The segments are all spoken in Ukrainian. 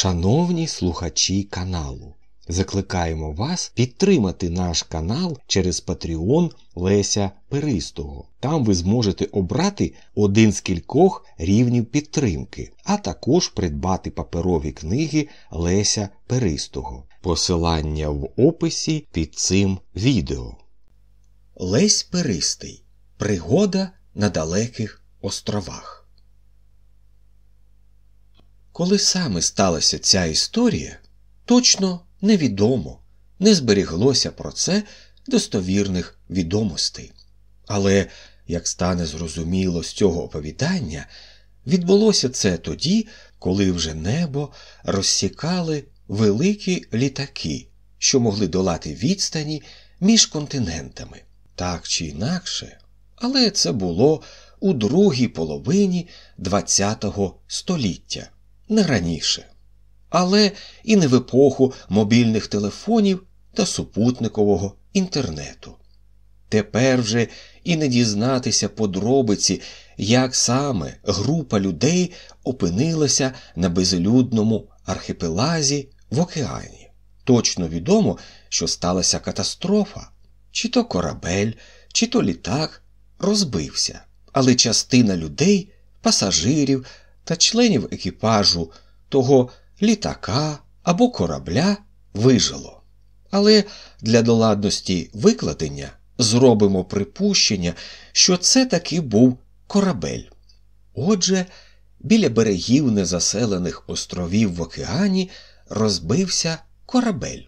Шановні слухачі каналу, закликаємо вас підтримати наш канал через Patreon Леся Перистого. Там ви зможете обрати один з кількох рівнів підтримки, а також придбати паперові книги Леся Перистого. Посилання в описі під цим відео. Лесь Перистий. Пригода на далеких островах. Коли саме сталася ця історія, точно невідомо, не зберіглося про це достовірних відомостей. Але, як стане зрозуміло з цього оповідання, відбулося це тоді, коли вже небо розсікали великі літаки, що могли долати відстані між континентами, так чи інакше, але це було у другій половині ХХ століття, не раніше. Але і не в епоху мобільних телефонів та супутникового інтернету. Тепер вже і не дізнатися подробиці, як саме група людей опинилася на безлюдному архіпелазі в океані. Точно відомо, що сталася катастрофа, чи то корабель, чи то літак розбився, але частина людей, пасажирів та членів екіпажу того літака або корабля вижило. Але для доладності викладення зробимо припущення, що це таки був корабель. Отже, біля берегів незаселених островів в океані розбився корабель.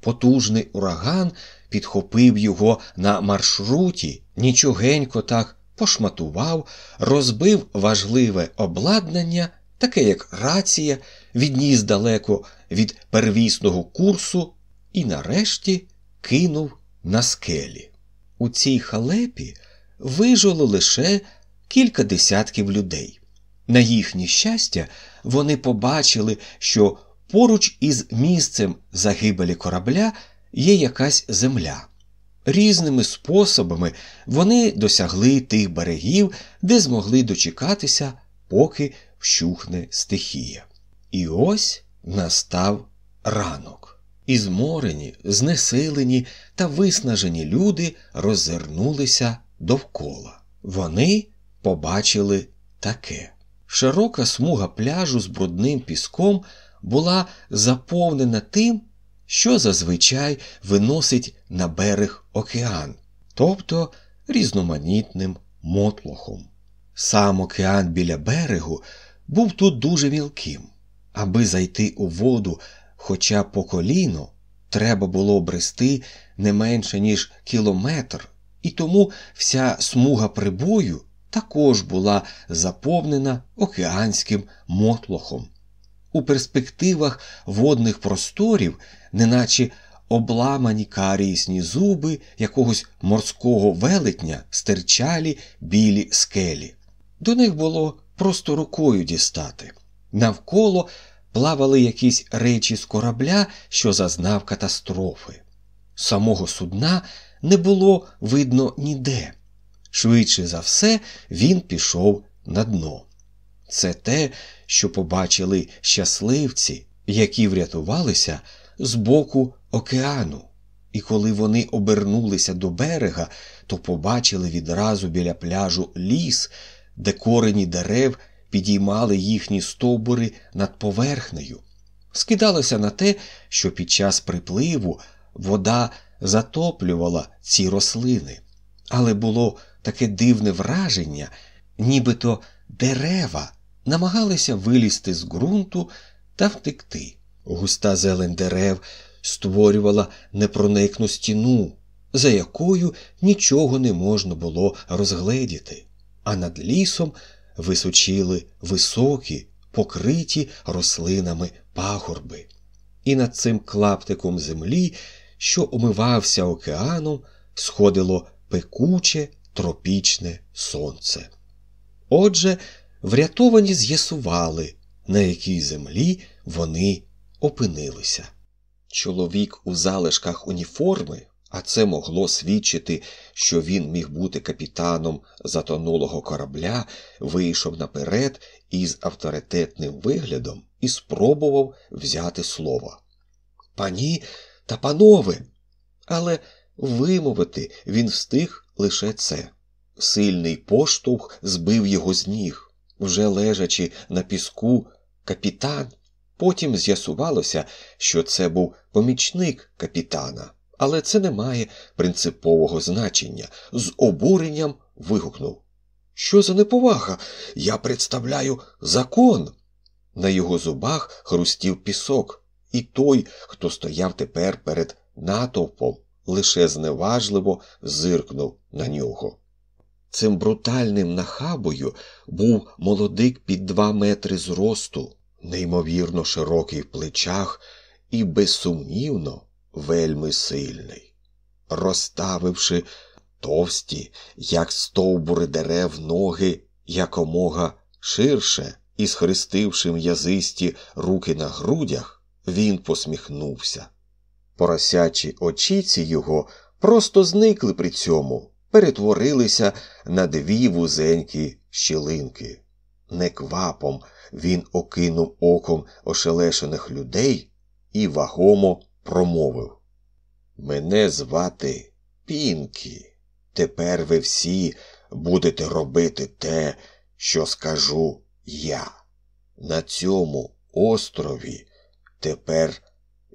Потужний ураган підхопив його на маршруті, нічогенько так пошматував, розбив важливе обладнання, таке як рація, відніс далеко від первісного курсу і нарешті кинув на скелі. У цій халепі вижило лише кілька десятків людей. На їхнє щастя, вони побачили, що поруч із місцем загибелі корабля є якась земля. Різними способами вони досягли тих берегів, де змогли дочекатися, поки вщухне стихія. І ось настав ранок. І зморені, знесилені та виснажені люди роззирнулися довкола. Вони побачили таке. Широка смуга пляжу з брудним піском була заповнена тим, що зазвичай виносить на берег океан, тобто різноманітним мотлохом. Сам океан біля берегу був тут дуже мілким. Аби зайти у воду хоча по коліно, треба було брести не менше, ніж кілометр, і тому вся смуга прибою також була заповнена океанським мотлохом. У перспективах водних просторів, неначе обламані каріїсні зуби якогось морського велетня стирчалі білі скелі. До них було просто рукою дістати. Навколо плавали якісь речі з корабля, що зазнав катастрофи. Самого судна не було видно ніде. Швидше за все, він пішов на дно. Це те, що побачили щасливці, які врятувалися з боку океану. І коли вони обернулися до берега, то побачили відразу біля пляжу ліс, де корені дерев підіймали їхні стовбури над поверхнею. Скидалося на те, що під час припливу вода затоплювала ці рослини, але було таке дивне враження, нібито дерева намагалися вилізти з ґрунту та втекти. Густа зелень дерев створювала непроникну стіну, за якою нічого не можна було розгледіти, а над лісом височили високі, покриті рослинами пагорби. І над цим клаптиком землі, що омивався океаном, сходило пекуче тропічне сонце. Отже, врятовані з'ясували, на якій землі вони опинилися. Чоловік у залишках уніформи а це могло свідчити, що він міг бути капітаном затонулого корабля, вийшов наперед із авторитетним виглядом і спробував взяти слово. Пані та панове. Але вимовити він встиг лише це. Сильний поштовх збив його з ніг, вже лежачи на піску, капітан. Потім з'ясувалося, що це був помічник капітана, але це не має принципового значення. З обуренням вигукнув. Що за неповага? Я представляю закон. На його зубах хрустів пісок, і той, хто стояв тепер перед натовпом, лише зневажливо зиркнув на нього. Цим брутальним нахабою був молодик під два метри зросту, неймовірно широкий в плечах і, безсумнівно, вельми сильний. Розставивши товсті, як стовбури дерев, ноги якомога ширше і схрестивши м'язисті руки на грудях, він посміхнувся. Поросячі очіці його просто зникли при цьому, перетворилися на дві вузенькі щілинки. Неквапом він окинув оком ошелешених людей і вагомо промовив Мене звати Пінкі. Тепер ви всі будете робити те, що скажу я. На цьому острові тепер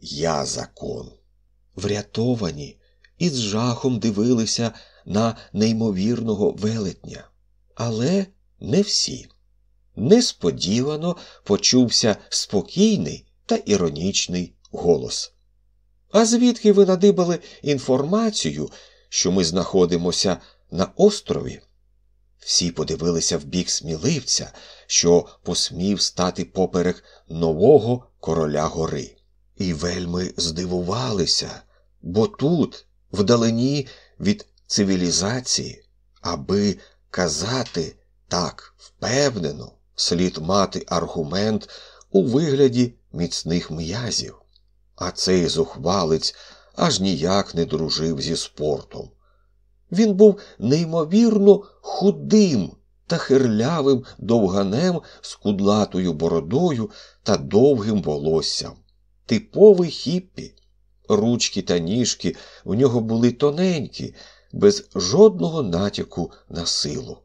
я закон. Врятовані і з жахом дивилися на неймовірного велетня. Але не всі. Несподівано почувся спокійний та іронічний голос. А звідки ви надибали інформацію, що ми знаходимося на острові? Всі подивилися в бік сміливця, що посмів стати поперек нового короля гори. І вельми здивувалися, бо тут, вдалині від цивілізації, аби казати так впевнено, слід мати аргумент у вигляді міцних м'язів. А цей зухвалець аж ніяк не дружив зі спортом. Він був неймовірно худим та хирлявим довганем з кудлатою бородою та довгим волоссям. Типовий хіппі. Ручки та ніжки в нього були тоненькі, без жодного натяку на силу.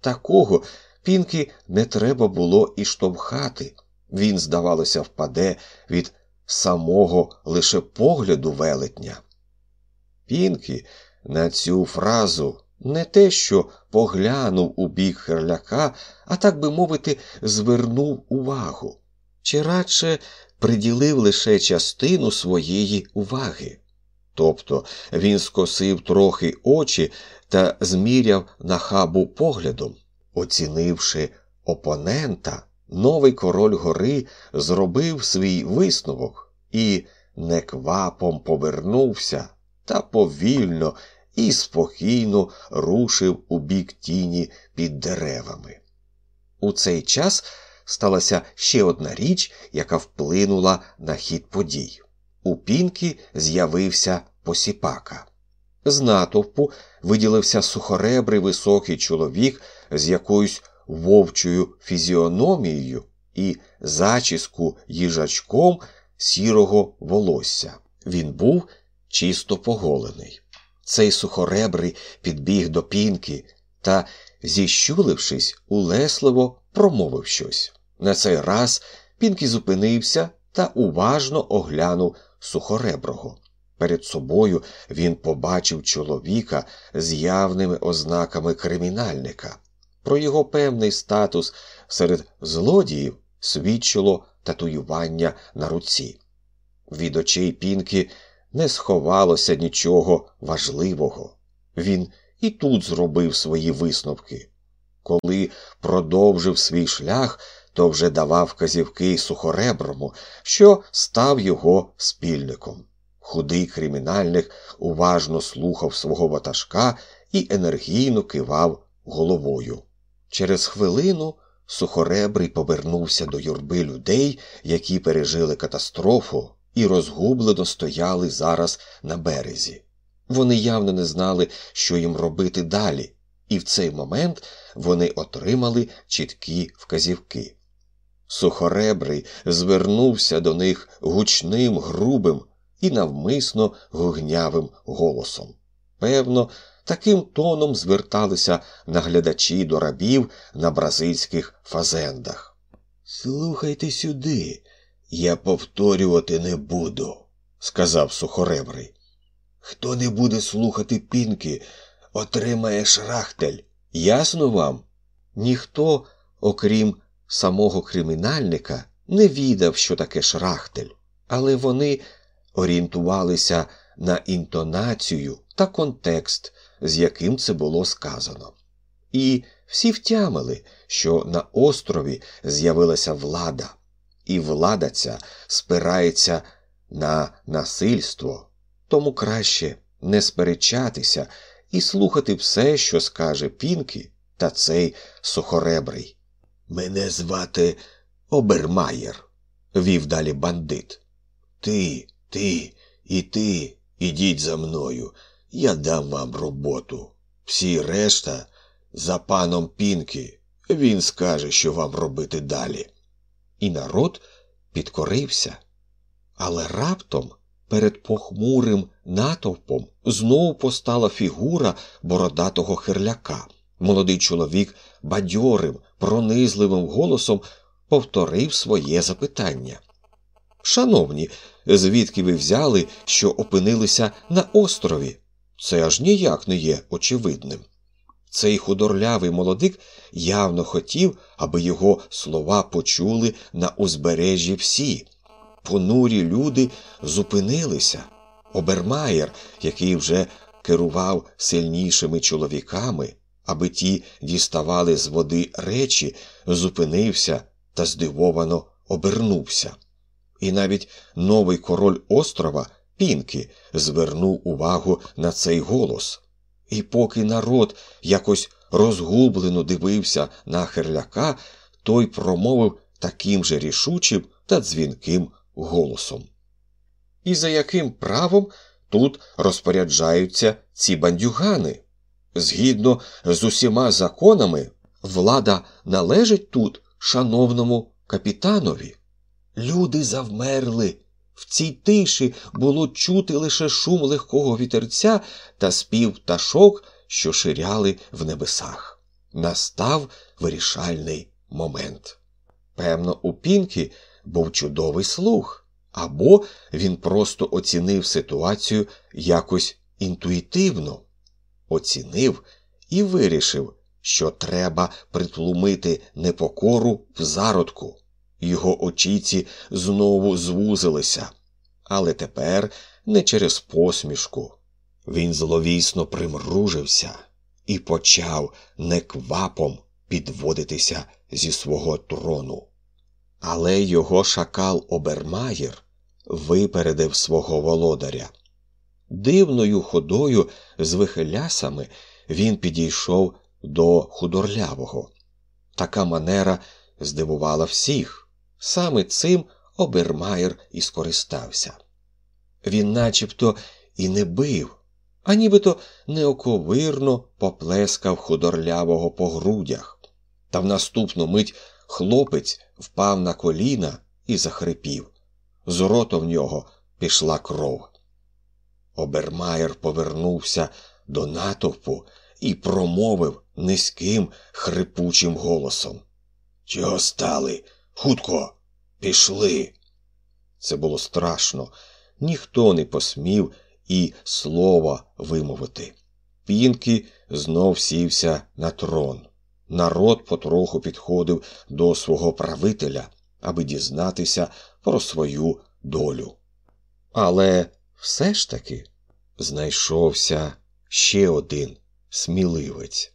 Такого пінки не треба було і штовхати. Він, здавалося, впаде від самого лише погляду велетня. Пінки на цю фразу не те, що поглянув у бік херляка, а так би мовити, звернув увагу, чи радше приділив лише частину своєї уваги. Тобто він скосив трохи очі та зміряв нахабу поглядом, оцінивши опонента, новий король гори зробив свій висновок і неквапом повернувся та повільно і спокійно рушив у бік тіні під деревами. У цей час сталася ще одна річ, яка вплинула на хід подій. У пінки з'явився посіпака. З натовпу виділився сухоребрий високий чоловік з якоюсь вовчою фізіономією і зачіску їжачком сірого волосся. Він був чисто поголений. Цей сухоребрий підбіг до пінки та, зіщулившись, улесливо промовив щось. На цей раз Пінкі зупинився та уважно оглянув сухореброго. Перед собою він побачив чоловіка з явними ознаками кримінальника. Про його певний статус серед злодіїв свідчило татуювання на руці. Від очей Пінки не сховалося нічого важливого. Він і тут зробив свої висновки. Коли продовжив свій шлях, то вже давав вказівки сухореброму, що став його спільником. Худий кримінальник уважно слухав свого ватажка і енергійно кивав головою. Через хвилину сухоребрий повернувся до юрби людей, які пережили катастрофу і розгублено стояли зараз на березі. Вони явно не знали, що їм робити далі, і в цей момент вони отримали чіткі вказівки. Сухоребрий звернувся до них гучним, грубим і навмисно гугнявим голосом. Певно, таким тоном зверталися наглядачі до рабів на бразильських фазендах. Слухайте сюди, я повторювати не буду, сказав сухоребрий. Хто не буде слухати пінки, отримає шрахтель. Ясно вам? Ніхто, окрім самого кримінальника, не відав, що таке шрахтель, але вони орієнтувалися на інтонацію та контекст, з яким це було сказано. І всі втямили, що на острові з'явилася влада, і влада ця спирається на насильство, тому краще не сперечатися і слухати все, що скаже Пінкі та цей сухоребрий. Мене звати Обермаєр, вів далі бандит. Ти, ти і ти ідіть за мною, я дам вам роботу. Всі решта за паном Пінкі, він скаже, що вам робити далі. І народ підкорився. Але раптом перед похмурим натовпом знову постала фігура бородатого херляка. Молодий чоловік бадьорим, пронизливим голосом повторив своє запитання. Шановні, звідки ви взяли, що опинилися на острові? Це аж ніяк не є очевидним. Цей худорлявий молодик явно хотів, аби його слова почули на узбережжі всі. Понурі люди зупинилися. Обермаєр, який вже керував сильнішими чоловіками, аби ті діставали з води речі, зупинився та здивовано обернувся. І навіть новий король острова Пінки звернув увагу на цей голос. І поки народ якось розгублено дивився на херляка, той промовив таким же рішучим та дзвінким голосом. І за яким правом тут розпоряджаються ці бандюгани? Згідно з усіма законами, влада належить тут шановному капітанові. Люди завмерли. В цій тиші було чути лише шум легкого вітерця та спів пташок, що ширяли в небесах. Настав вирішальний момент. Певно, у Пінкі був чудовий слух, або він просто оцінив ситуацію якось інтуїтивно, оцінив і вирішив, що треба притлумити непокору в зародку. Його очіці знову звузилися, але тепер не через посмішку. Він зловісно примружився і почав неквапом підводитися зі свого трону. Але його шакал Обермаєр випередив свого володаря. Дивною ходою з вихилясами він підійшов до худорлявого. Така манера здивувала всіх. Саме цим Обермаєр і скористався. Він начебто і не бив, а нібито неоковирно поплескав худорлявого по грудях. Та в наступну мить хлопець впав на коліна і захрипів. З рота в нього пішла кров. Обермаєр повернувся до натовпу і промовив низьким, хрипучим голосом. Чого стали? Хутко, пішли. Це було страшно. Ніхто не посмів і слова вимовити. Пінки знов сівся на трон. Народ потроху підходив до свого правителя, аби дізнатися про свою долю. Але все ж таки знайшовся ще один сміливець.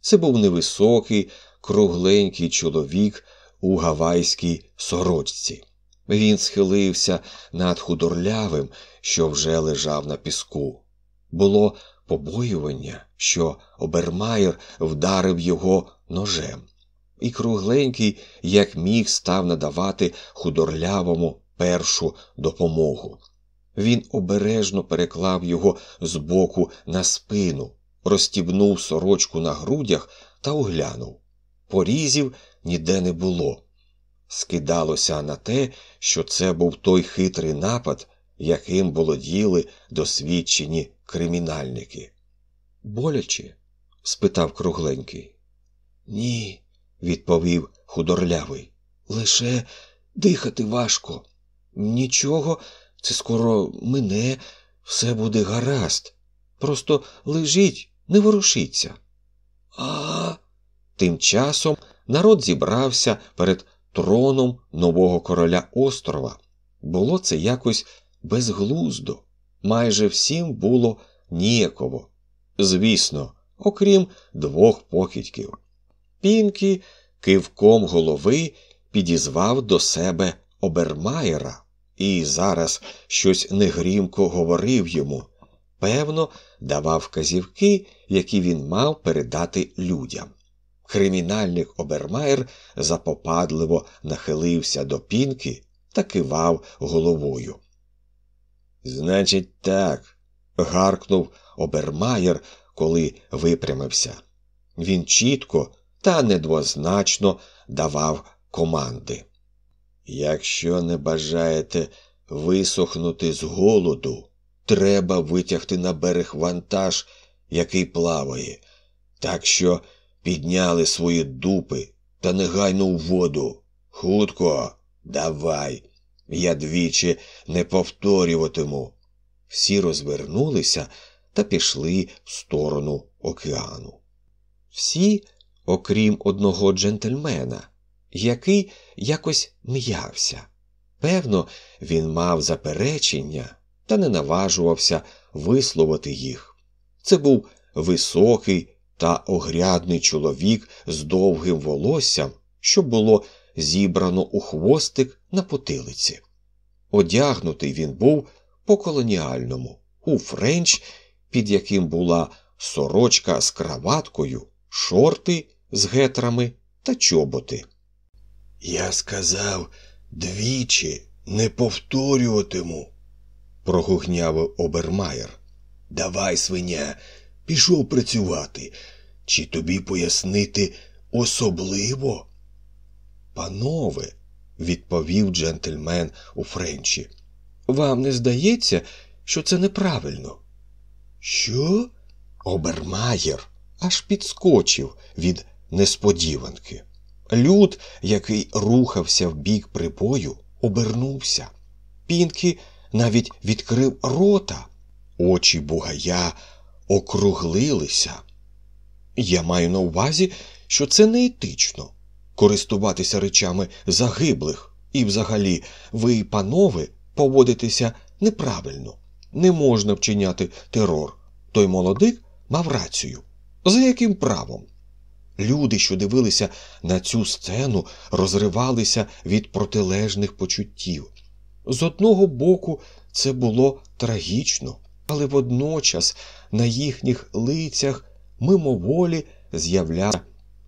Це був невисокий, кругленький чоловік у гавайській сорочці. Він схилився над худорлявим, що вже лежав на піску. Було побоювання, що Обермаєр вдарив його ножем, і кругленький, як міг, став надавати худорлявому першу допомогу. Він обережно переклав його з боку на спину, розстібнув сорочку на грудях та оглянув. Порізів ніде не було. Скидалося на те, що це був той хитрий напад, яким володіли досвідчені кримінальники. Боляче? спитав кругленький. Ні, відповів худорлявий. Лише дихати важко. Нічого, це скоро мине, все буде гаразд. Просто лежіть, не ворушіться. А. Тим часом народ зібрався перед троном нового короля острова. Було це якось безглуздо. Майже всім було ніяково. Звісно, окрім двох покидьків. Пінкі кивком голови підізвав до себе Обермаєра і зараз щось негрімко говорив йому. Певно, давав вказівки, які він мав передати людям. Кримінальник Обермайер запопадливо нахилився до пінки та кивав головою. Значить, так, гаркнув Обермаєр, коли випрямився. Він чітко та недвозначно давав команди. Якщо не бажаєте висохнути з голоду, треба витягти на берег вантаж, який плаває, так що підняли свої дупи та негайно у воду. Хутко, давай, я двічі не повторюватиму. Всі розвернулися та пішли в сторону океану. Всі, окрім одного джентльмена, який якось м'явся. Певно, він мав заперечення та не наважувався висловити їх. Це був високий та огрядний чоловік з довгим волоссям, що було зібрано у хвостик на потилиці. Одягнутий він був по колоніальному, у френч, під яким була сорочка з краваткою, шорти з гетрами та чоботи. Я сказав двічі не повторюватиму, прогугнявив Обермайер. Давай, свиня, пішов працювати. Чи тобі пояснити особливо? Панове, відповів джентльмен у Френчі, вам не здається, що це неправильно? Що? Обермаєр аж підскочив від несподіванки. Люд, який рухався в бік припою, обернувся. Пінкі навіть відкрив рота, очі бугая округлилися. Я маю на увазі, що це неетично користуватися речами загиблих, і, взагалі, ви, панове, поводитеся неправильно. Не можна вчиняти терор. Той молодик мав рацію. За яким правом? Люди, що дивилися на цю сцену, розривалися від протилежних почуттів. З одного боку, це було трагічно, але водночас на їхніх лицях мимоволі з'являлися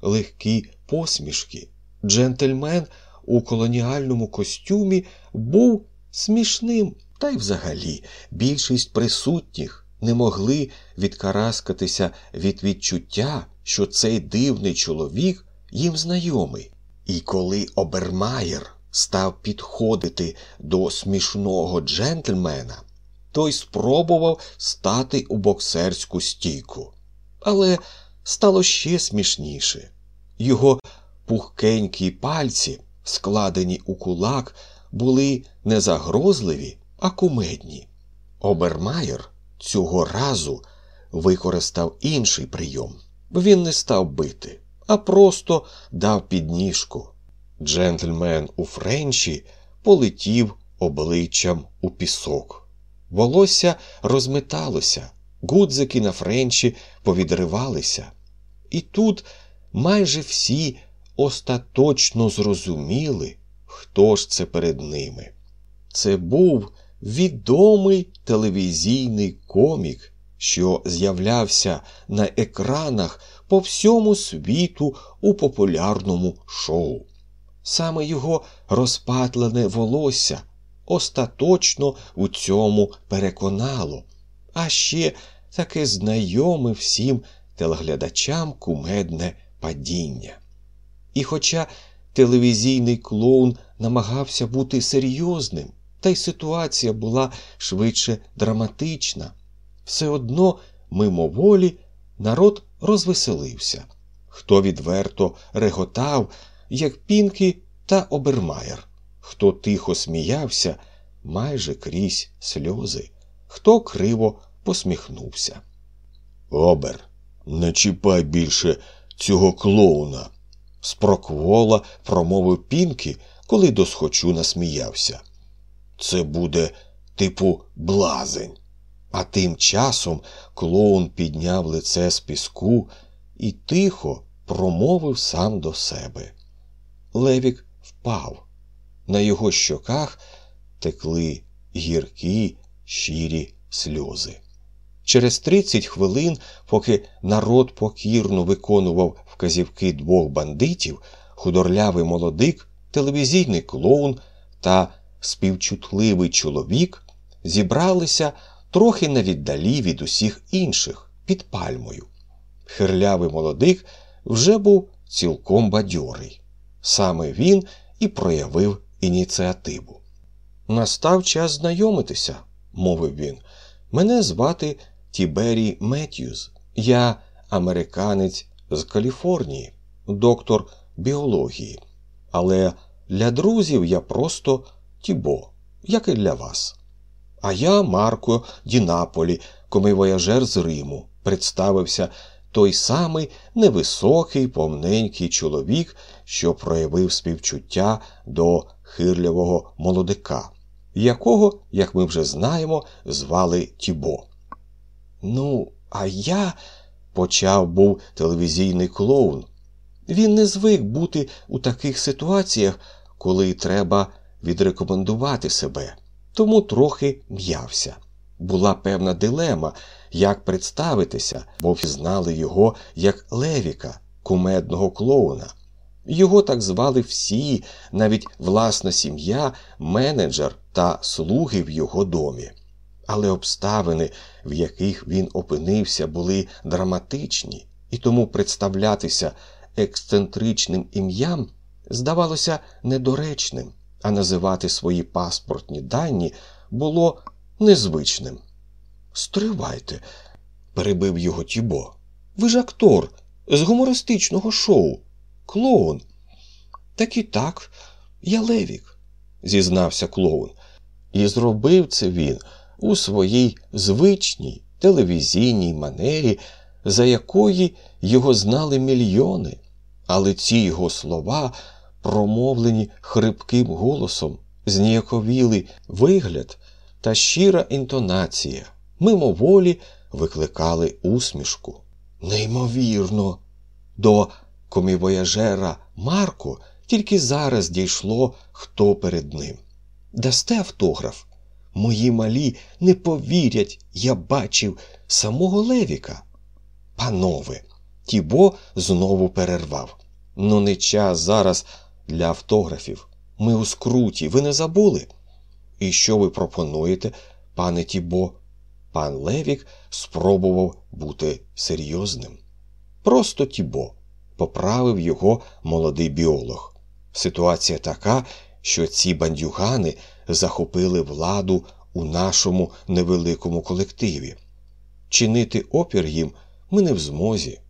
легкі посмішки. Джентльмен у колоніальному костюмі був смішним, та й взагалі більшість присутніх не могли відкараскатися від відчуття, що цей дивний чоловік їм знайомий. І коли Обермаєр став підходити до смішного джентльмена, той спробував стати у боксерську стійку. Але стало ще смішніше. Його пухкенькі пальці, складені у кулак, були не загрозливі, а кумедні. Обермаєр цього разу використав інший прийом. Він не став бити, а просто дав підніжку. Джентльмен у Френчі полетів обличчям у пісок. Волосся розметалося, гудзики на Френчі повідривалися. І тут майже всі остаточно зрозуміли, хто ж це перед ними. Це був відомий телевізійний комік, що з'являвся на екранах по всьому світу у популярному шоу. Саме його розпатлене волосся остаточно у цьому переконало, а ще таке знайоме всім телеглядачам кумедне падіння. І хоча телевізійний клоун намагався бути серйозним, та й ситуація була швидше драматична, все одно мимоволі народ розвеселився. Хто відверто реготав, як Пінкі та Обермаєр, хто тихо сміявся майже крізь сльози, хто криво посміхнувся. Обер, не чіпай більше цього клоуна, спроквола промовив Пінкі, коли досхочу насміявся. Це буде типу блазень. А тим часом клоун підняв лице з піску і тихо промовив сам до себе. Левік впав. На його щоках текли гіркі щирі сльози. Через тридцять хвилин, поки народ покірно виконував вказівки двох бандитів, худорлявий молодик, телевізійний клоун та співчутливий чоловік зібралися трохи на віддалі від усіх інших під пальмою. Хирлявий молодик вже був цілком бадьорий. Саме він і проявив ініціативу. Настав час знайомитися, мовив він. Мене звати Тіберій Меттьюз. Я американець з Каліфорнії, доктор біології. Але для друзів я просто Тібо, як і для вас. А я Марко Дінаполі, комивояжер з Риму, представився той самий невисокий, помненький чоловік, що проявив співчуття до хирлявого молодика, якого, як ми вже знаємо, звали Тібо. Ну, а я, почав був телевізійний клоун. Він не звик бути у таких ситуаціях, коли треба відрекомендувати себе, тому трохи м'явся. Була певна дилема, як представитися, бо взнали його як Левіка, кумедного клоуна. Його так звали всі, навіть власна сім'я, менеджер та слуги в його домі. Але обставини, в яких він опинився, були драматичні, і тому представлятися ексцентричним ім'ям здавалося недоречним, а називати свої паспортні дані було незвичним. Стривайте, перебив його Тібо. Ви ж актор з гумористичного шоу, клоун. Так і так, я Левік, зізнався клоун. І зробив це він у своїй звичній телевізійній манері, за якої його знали мільйони, але ці його слова, промовлені хрипким голосом, зніяковіли вигляд та щира інтонація, мимоволі викликали усмішку. Неймовірно, до комівояжера Марко тільки зараз дійшло, хто перед ним. Дасте автограф? Мої малі не повірять, я бачив самого Левіка. Панове, Тібо знову перервав. Ну, не час зараз для автографів. Ми у скруті, ви не забули? І що ви пропонуєте, пане Тібо? Пан Левік спробував бути серйозним. Просто Тібо, поправив його молодий біолог. Ситуація така, що ці бандюгани захопили владу у нашому невеликому колективі. Чинити опір їм ми не в змозі,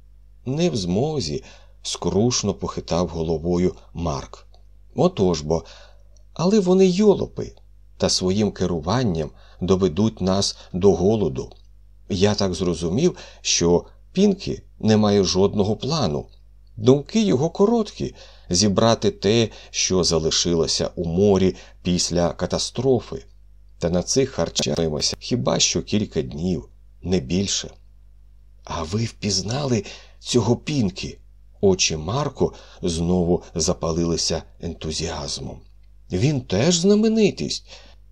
не в змозі, скрушно похитав головою Марк. Отож бо, але вони йолопи та своїм керуванням доведуть нас до голоду. Я так зрозумів, що Пінкі не має жодного плану. Думки його короткі зібрати те, що залишилося у морі після катастрофи, та на цих харчаємося хіба що кілька днів, не більше. А ви впізнали цього пінки? Очі Марко знову запалилися ентузіазмом. Він теж знаменитість.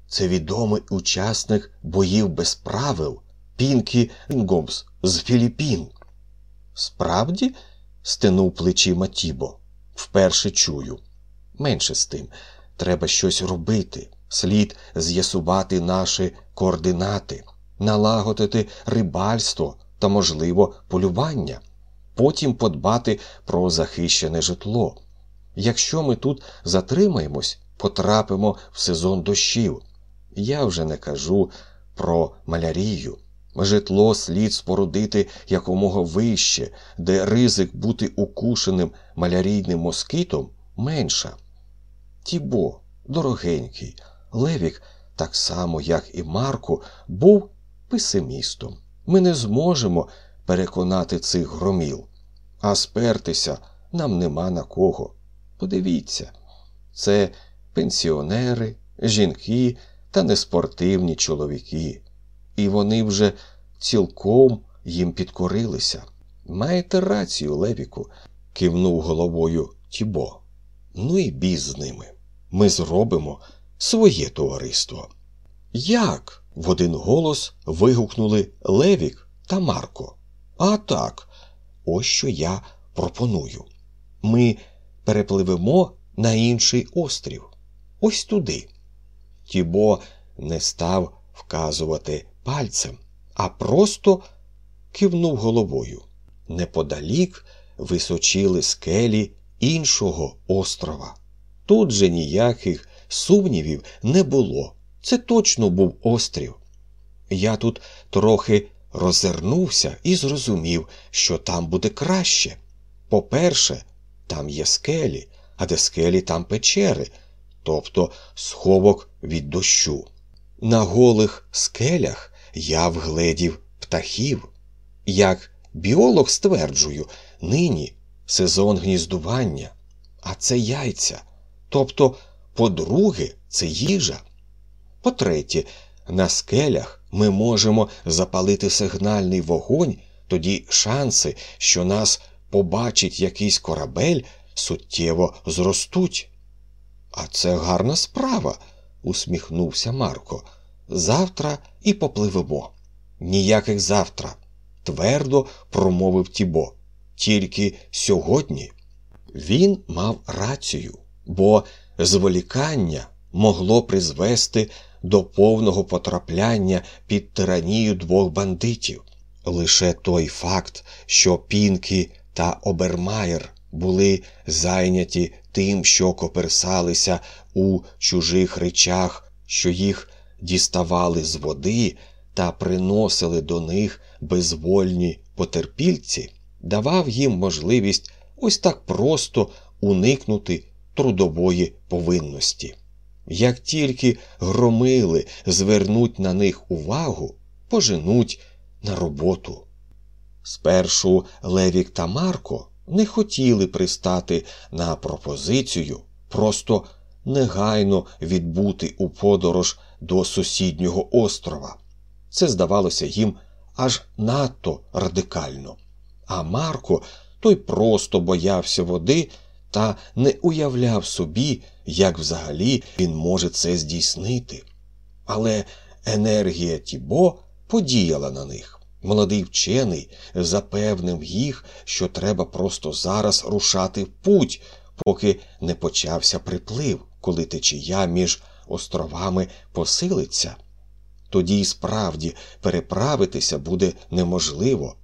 Це відомий учасник боїв без правил Пінкі Нгомс з Філіппін. Справді, стенув плечі Матібо. Вперше чую. Менше з тим, треба щось робити. слід з'ясувати наші координати, налагодити рибальство та, можливо, полювання, потім подбати про захищене житло. Якщо ми тут затримаємось, потрапимо в сезон дощів. Я вже не кажу про малярію. Житло слід спорудити якомога вище, де ризик бути укушеним малярійним москитом менша. Тібо, дорогенький, Левік, так само, як і Марко, був песимістом. Ми не зможемо переконати цих громіл, а спертися нам нема на кого. Подивіться, це пенсіонери, жінки та неспортивні чоловіки, і вони вже цілком їм підкорилися. Маєте рацію, Левіку, кивнув головою Тібо. Ну і біз з ними. Ми зробимо своє товариство. Як? в один голос вигукнули Левік та Марко. А так, ось що я пропоную. Ми перепливемо на інший острів. Ось туди. Тібо не став вказувати пальцем, а просто кивнув головою. Неподалік височили скелі іншого острова. Тут же ніяких сумнівів не було. Це точно був острів. Я тут трохи роззирнувся і зрозумів, що там буде краще. По-перше, там є скелі, а де скелі там печери, тобто сховок від дощу. На голих скелях я вгледів птахів. Як біолог стверджую, нині сезон гніздування, а це яйця. Тобто, по-друге, це їжа. По-третє, на скелях ми можемо запалити сигнальний вогонь, тоді шанси, що нас побачить якийсь корабель, суттєво зростуть. А це гарна справа, усміхнувся Марко. Завтра і попливемо. Ніяких завтра, твердо промовив Тібо. Тільки сьогодні він мав рацію, бо зволікання могло призвести до повного потрапляння під тиранію двох бандитів. Лише той факт, що Пінкі та Обермайер були зайняті тим, що коперсалися у чужих речах, що їх діставали з води та приносили до них безвольні потерпільці, давав їм можливість ось так просто уникнути трудової повинності. Як тільки громили звернуть на них увагу, поженуть на роботу. Спершу Левік та Марко не хотіли пристати на пропозицію, просто негайно відбути у подорож до сусіднього острова. Це здавалося їм аж надто радикально. А Марко той просто боявся води та не уявляв собі, як взагалі він може це здійснити. Але енергія Тібо подіяла на них. Молодий вчений запевнив їх, що треба просто зараз рушати в путь, поки не почався приплив, коли течія між островами посилиться. Тоді й справді переправитися буде неможливо.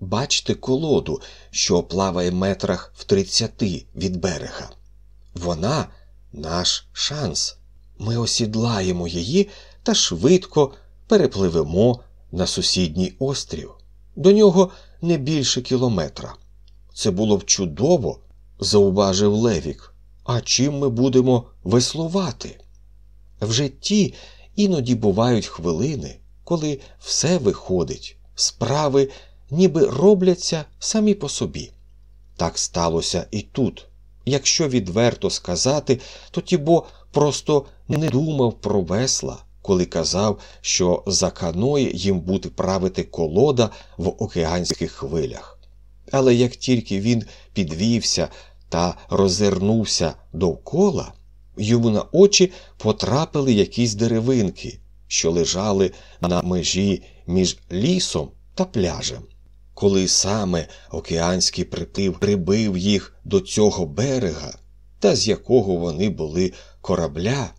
Бачте колоду, що плаває метрах в тридцяти від берега. Вона наш шанс. Ми осідлаємо її та швидко перепливемо на сусідній острів. До нього не більше кілометра. Це було б чудово, зауважив Левік. А чим ми будемо веслувати? В житті іноді бувають хвилини, коли все виходить, справи ніби робляться самі по собі. Так сталося і тут. Якщо відверто сказати, то Тібо просто не думав про весла, коли казав, що за каної їм буде правити колода в океанських хвилях. Але як тільки він підвівся та роззирнувся довкола, йому на очі потрапили якісь деревинки, що лежали на межі між лісом та пляжем. Коли саме океанський приплив прибив їх до цього берега, та з якого вони були корабля,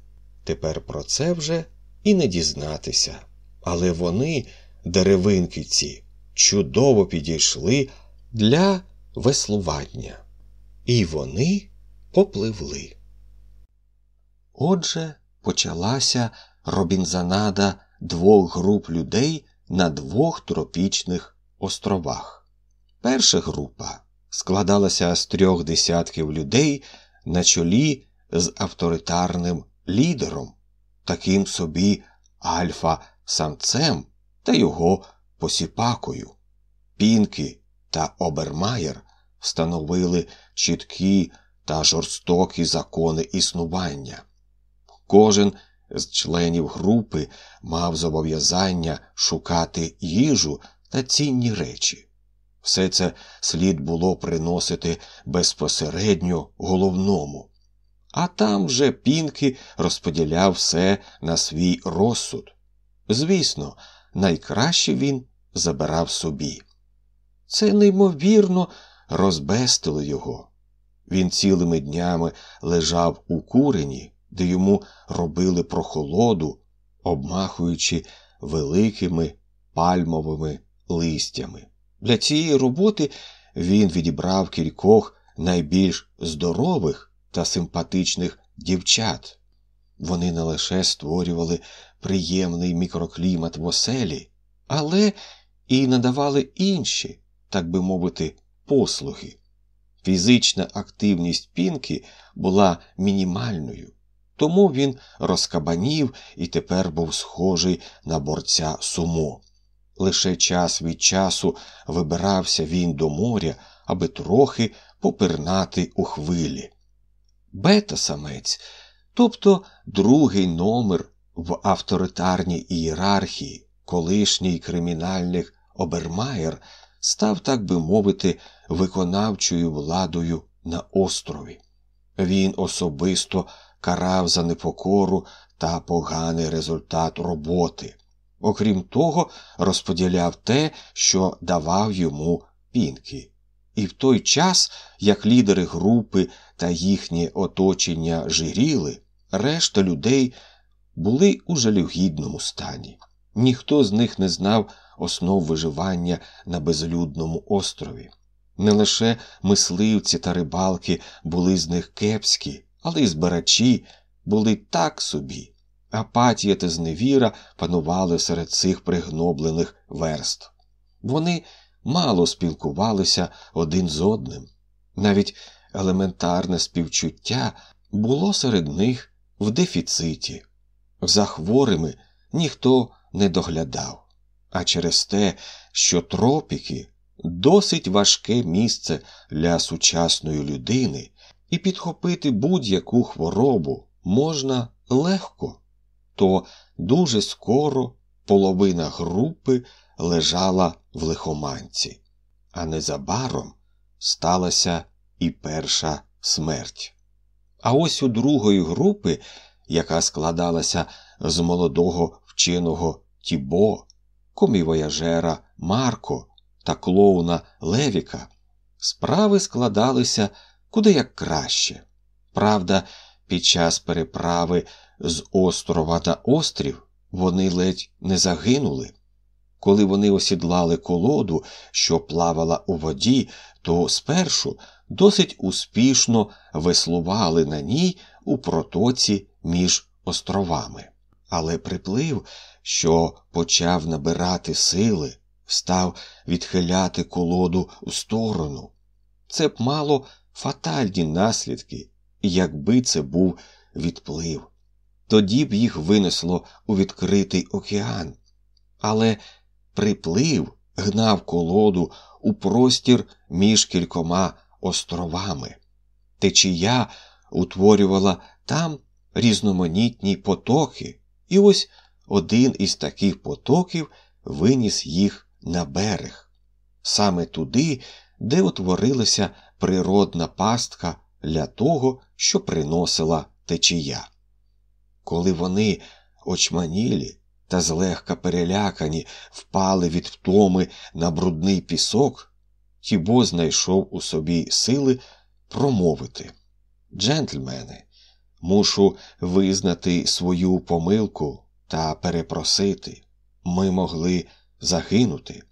Тепер про це вже і не дізнатися. Але вони, деревинки ці, чудово підійшли для веслування. І вони попливли. Отже, почалася робінзанада двох груп людей на двох тропічних островах. Перша група складалася з трьох десятків людей на чолі з авторитарним лідером, таким собі альфа-самцем та його посіпакою. Пінки та Обермаєр встановили чіткі та жорстокі закони існування. Кожен з членів групи мав зобов'язання шукати їжу та цінні речі. Все це слід було приносити безпосередньо головному, а там вже Пінки розподіляв все на свій розсуд. Звісно, найкраще він забирав собі. Це неймовірно розбестило його. Він цілими днями лежав у курені, де йому робили прохолоду, обмахуючи великими пальмовими листями. Для цієї роботи він відібрав кількох найбільш здорових та симпатичних дівчат. Вони не лише створювали приємний мікроклімат в оселі, але і надавали інші, так би мовити, послуги. Фізична активність Пінки була мінімальною, тому він розкабанів і тепер був схожий на борця сумо. Лише час від часу вибирався він до моря, аби трохи попирнати у хвилі. Бета-самець, тобто другий номер в авторитарній ієрархії, колишній кримінальних Обермаєр, став, так би мовити, виконавчою владою на острові. Він особисто карав за непокору та поганий результат роботи. Окрім того, розподіляв те, що давав йому пінки. І в той час, як лідери групи та їхнє оточення жиріли, решта людей були у жалюгідному стані. Ніхто з них не знав основ виживання на безлюдному острові. Не лише мисливці та рибалки були з них кепські, але й збирачі були так собі. Апатія та зневіра панували серед цих пригноблених верств. Вони мало спілкувалися один з одним. Навіть елементарне співчуття було серед них в дефіциті. За хворими ніхто не доглядав, а через те, що тропіки досить важке місце для сучасної людини, і підхопити будь-яку хворобу можна легко, то дуже скоро половина групи лежала в лихоманці, а незабаром сталася і перша смерть. А ось у другої групи, яка складалася з молодого вченого Тібо, комівояжера Марко та клоуна Левіка, справи складалися куди як краще. Правда, під час переправи з острова на острів вони ледь не загинули. Коли вони осідлали колоду, що плавала у воді, то спершу досить успішно веслували на ній у протоці між островами. Але приплив, що почав набирати сили, став відхиляти колоду у сторону. Це б мало фатальні наслідки, якби це був відплив. Тоді б їх винесло у відкритий океан. Але приплив гнав колоду у простір між кількома островами. Течія утворювала там різноманітні потоки, і ось один із таких потоків виніс їх на берег, саме туди, де утворилася природна пастка для того, що приносила течія. Коли вони очманілі та злегка перелякані впали від втоми на брудний пісок, Тібо знайшов у собі сили промовити Джентльмени, Мушу визнати свою помилку та перепросити. Ми могли загинути.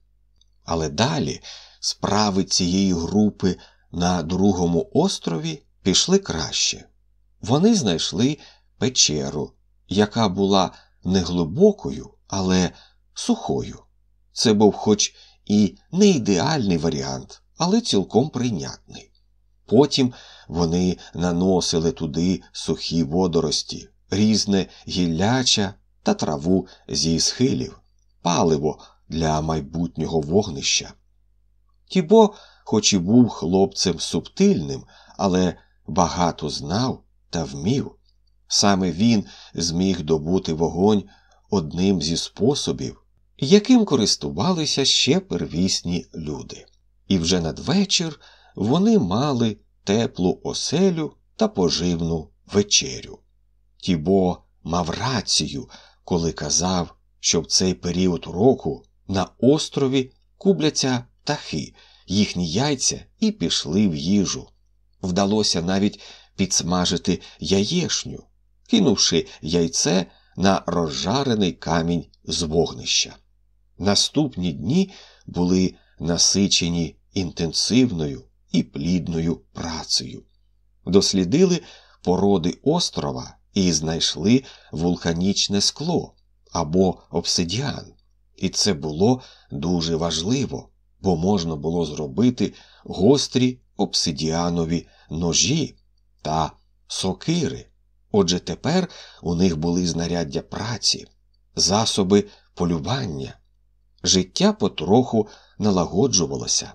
Але далі справи цієї групи на другому острові пішли краще. Вони знайшли печеру, яка була не глибокою, але сухою. Це був хоч і не ідеальний варіант, але цілком прийнятний. Потім вони наносили туди сухі водорості, різне гілляча та траву зі схилів, паливо для майбутнього вогнища. Тібо, хоч і був хлопцем субтильним, але багато знав та вмів. Саме він зміг добути вогонь одним зі способів, яким користувалися ще первісні люди. І вже надвечір вони мали теплу оселю та поживну вечерю. Тібо мав рацію, коли казав, що в цей період року на острові кубляться птахи, їхні яйця і пішли в їжу. Вдалося навіть підсмажити яєшню, кинувши яйце на розжарений камінь з вогнища. Наступні дні були насичені інтенсивною і плідною працею. Дослідили породи острова і знайшли вулканічне скло або обсидіан. І це було дуже важливо, бо можна було зробити гострі обсидіанові ножі та сокири. Отже, тепер у них були знаряддя праці, засоби полювання. Життя потроху налагоджувалося.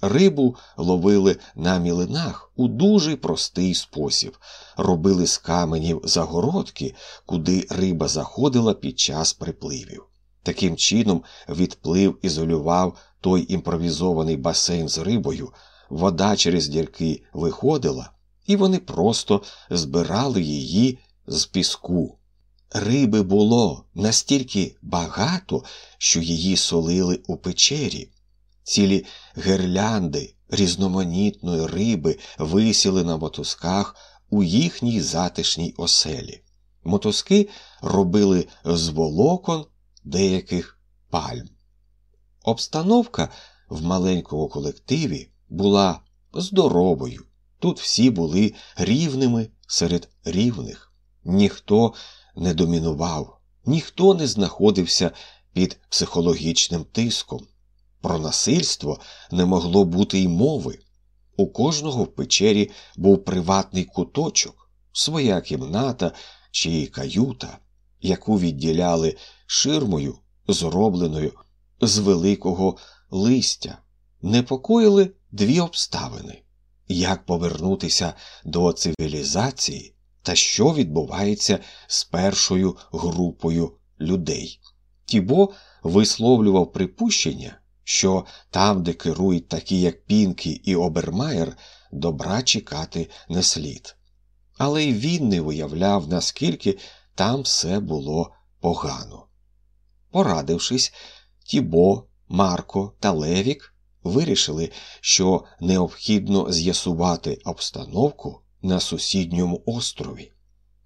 Рибу ловили на мілинах у дуже простий спосіб, робили з каменів загородки, куди риба заходила під час припливів. Таким чином, відплив ізолював той імпровізований басейн з рибою, вода через дірки виходила, і вони просто збирали її з піску. Риби було настільки багато, що її солили у печері. Цілі гирлянди різноманітної риби висіли на мотузках у їхній затишній оселі. Мотузки робили з волокон деяких пальм. Обстановка в маленькому колективі була здоровою. Тут всі були рівними серед рівних. Ніхто не домінував, ніхто не знаходився під психологічним тиском. Про насильство не могло бути й мови. У кожного в печері був приватний куточок, своя кімната чи каюта, яку відділяли ширмою, зробленою з великого листя. Непокоїли дві обставини як повернутися до цивілізації та що відбувається з першою групою людей. Тібо висловлював припущення що там, де керують такі, як Пінкі і Обермайер, добра чекати не слід. Але й він не виявляв, наскільки там все було погано. Порадившись, Тібо, Марко та Левік вирішили, що необхідно з'ясувати обстановку на сусідньому острові.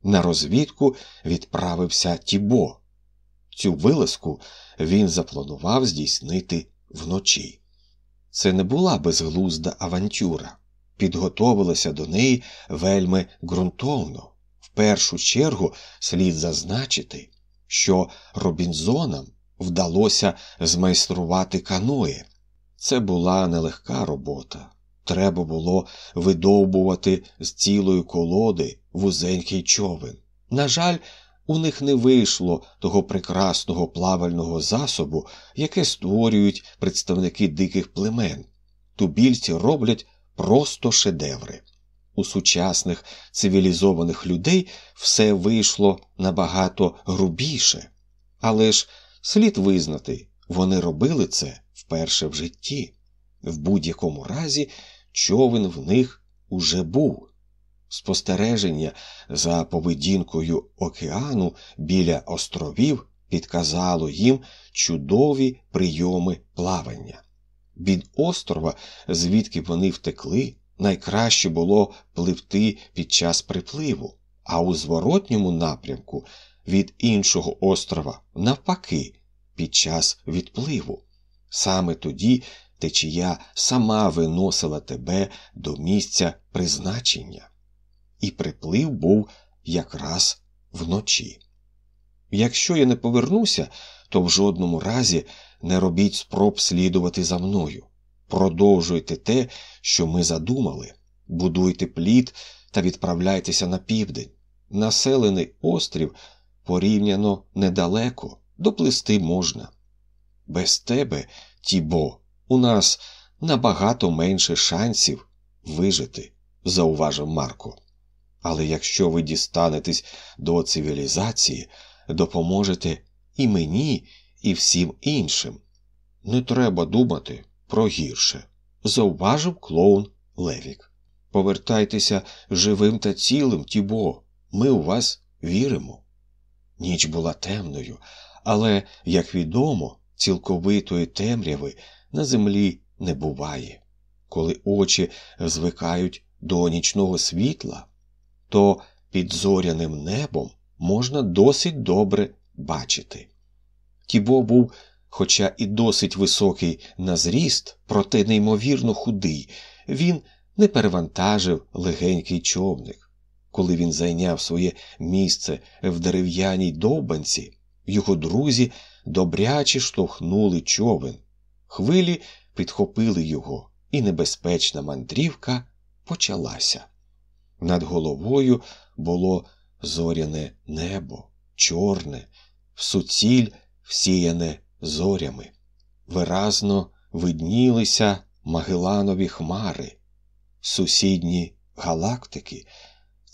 На розвідку відправився Тібо. Цю вилазку він запланував здійснити вночі. Це не була безглузда авантюра, підготовилася до неї вельми ґрунтовно. В першу чергу слід зазначити, що Робінзонам вдалося змайструвати каное. Це була нелегка робота. Треба було видовбувати з цілої колоди вузенький човен. На жаль, у них не вийшло того прекрасного плавального засобу, яке створюють представники диких племен. Тубільці роблять просто шедеври. У сучасних цивілізованих людей все вийшло набагато грубіше, але ж слід визнати, вони робили це вперше в житті. В будь-якому разі човен в них уже був. Спостереження за поведінкою океану біля островів підказало їм чудові прийоми плавання. Від острова, звідки вони втекли, найкраще було пливти під час припливу, а у зворотньому напрямку від іншого острова, навпаки, під час відпливу. Саме тоді течія сама виносила тебе до місця призначення, і приплив був якраз вночі. Якщо я не повернуся, то в жодному разі не робіть спроб слідувати за мною. Продовжуйте те, що ми задумали, будуйте плід та відправляйтеся на південь. Населений острів порівняно недалеко, доплисти можна. Без тебе, Тібо, у нас набагато менше шансів вижити, зауважив Марко. Але якщо ви дістанетесь до цивілізації, допоможете і мені, і всім іншим. Не треба думати про гірше, зауважив клоун Левік. Повертайтеся живим та цілим, Тібо, ми у вас віримо. Ніч була темною, але, як відомо, цілковитої темряви на землі не буває. Коли очі звикають до нічного світла, то під зоряним небом можна досить добре бачити. Тібо був, хоча і досить високий на зріст, проте неймовірно худий, він не перевантажив легенький човник. Коли він зайняв своє місце в дерев'яній довбанці, його друзі добряче штовхнули човен. Хвилі підхопили його, і небезпечна мандрівка почалася. Над головою було зоряне небо, чорне, суціль всіяне зорями. Виразно виднілися Магеланові хмари, сусідні галактики.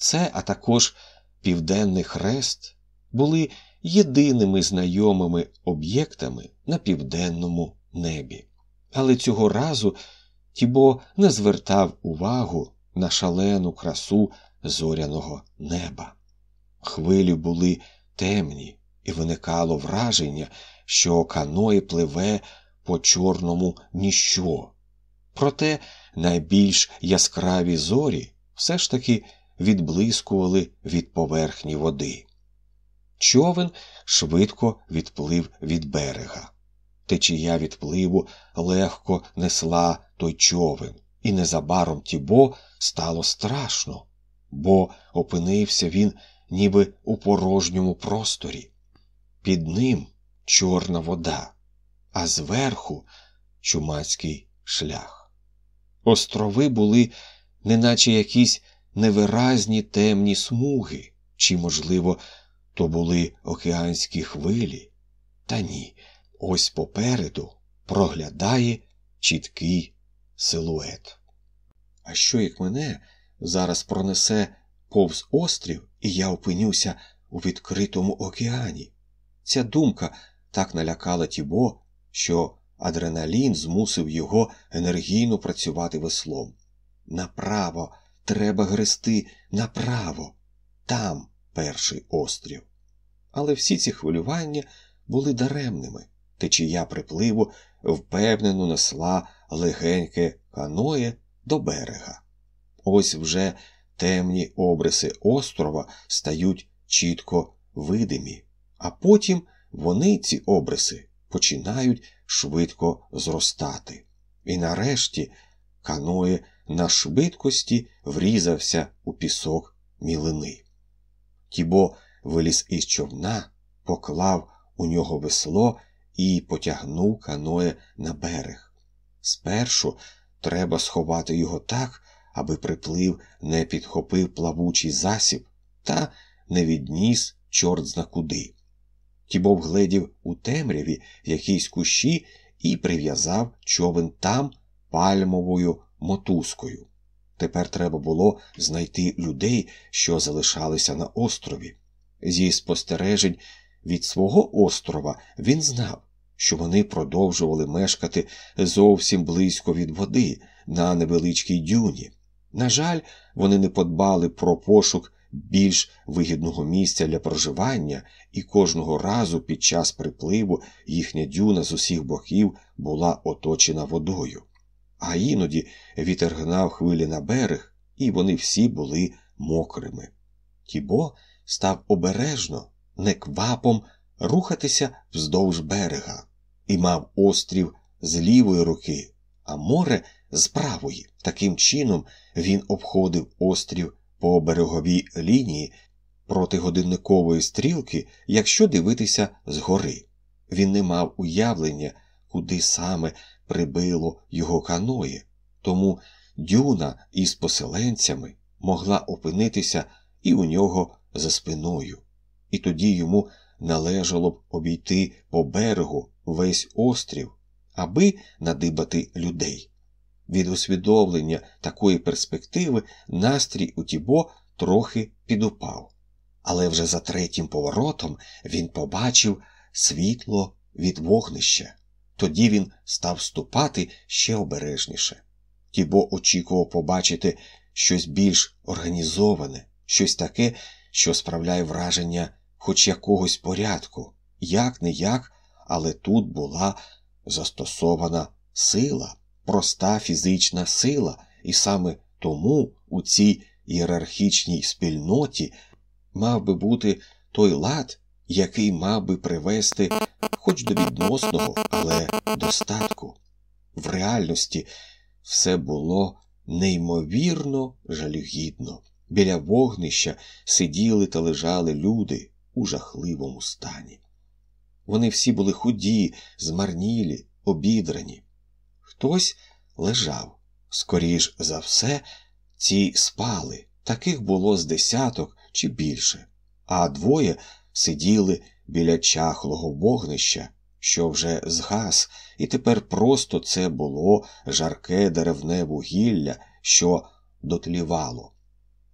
Це, а також Південний Хрест були єдиними знайомими об'єктами на південному небі. Але цього разу Тібо не звертав увагу на шалену красу зоряного неба. Хвилі були темні, і виникало враження, що каної пливе по чорному ніщо. Проте найбільш яскраві зорі все ж таки відблискували від поверхні води. Човен швидко відплив від берега. Течія відпливу легко несла той човен, і незабаром Тібо стало страшно, бо опинився він ніби у порожньому просторі. Під ним чорна вода, а зверху чумацький шлях. Острови були, неначе якісь невиразні темні смуги, чи, можливо, то були океанські хвилі. Та ні, ось попереду проглядає чіткий силует. А що як мене зараз пронесе повз острів, і я опинюся у відкритому океані? Ця думка так налякала Тібо, що адреналін змусив його енергійно працювати веслом. Направо треба грести направо, там перший острів. Але всі ці хвилювання були даремними. Течія припливу впевнено несла легеньке каноє до берега. Ось вже темні обриси острова стають чітко видимі, а потім вони, ці обриси, починають швидко зростати. І нарешті каноє на швидкості врізався у пісок мілини. Тібо виліз із човна, поклав у нього весло і потягнув каноє на берег. Спершу треба сховати його так, аби приплив не підхопив плавучий засіб та не відніс чорт зна куди. Тібо вгледів у темряві якісь кущі і прив'язав човен там пальмовою мотузкою. Тепер треба було знайти людей, що залишалися на острові. Зі спостережень від свого острова він знав, що вони продовжували мешкати зовсім близько від води на невеличкій дюні. На жаль, вони не подбали про пошук більш вигідного місця для проживання, і кожного разу під час припливу їхня дюна з усіх боків була оточена водою. А іноді вітер гнав хвилі на берег, і вони всі були мокрими. Тібо став обережно, неквапом рухатися вздовж берега і мав острів з лівої руки, а море з правої. Таким чином він обходив острів по береговій лінії проти годинникової стрілки, якщо дивитися згори. Він не мав уявлення, куди саме прибило його каної, тому дюна із поселенцями могла опинитися і у нього за спиною, і тоді йому належало б обійти по берегу весь острів, аби надибати людей. Від усвідомлення такої перспективи настрій у Тібо трохи підупав, але вже за третім поворотом він побачив світло від вогнища. Тоді він став ступати ще обережніше. Тібо очікував побачити щось більш організоване, щось таке, що справляє враження хоч якогось порядку, як не як, але тут була застосована сила, проста фізична сила, і саме тому у цій ієрархічній спільноті мав би бути той лад, який мав би привести хоч до відносного, але достатку. В реальності все було неймовірно жалюгідно. Біля вогнища сиділи та лежали люди у жахливому стані. Вони всі були худі, змарнілі, обідрані. Хтось лежав, скоріш за все, ці спали, таких було з десяток чи більше, а двоє сиділи біля чахлого вогнища, що вже згас, і тепер просто це було жарке деревне вугілля, що дотлівало.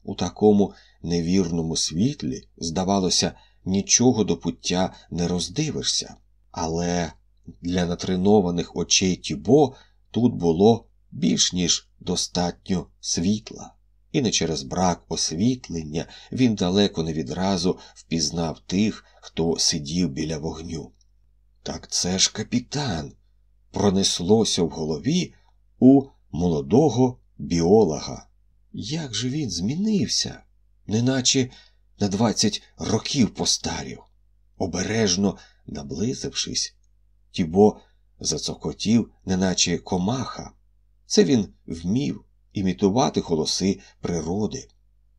У такому невірному світлі, здавалося, нічого до пуття не роздивишся, але для натренованих очей Тібо тут було більш ніж достатньо світла, і не через брак освітлення він далеко не відразу впізнав тих, хто сидів біля вогню. Так це ж капітан. Пронеслося в голові у молодого біолога. Як же він змінився, неначе на двадцять років постарів. Обережно наблизившись, Тібо зацокотів, неначе комаха. Це він вмів імітувати голоси природи.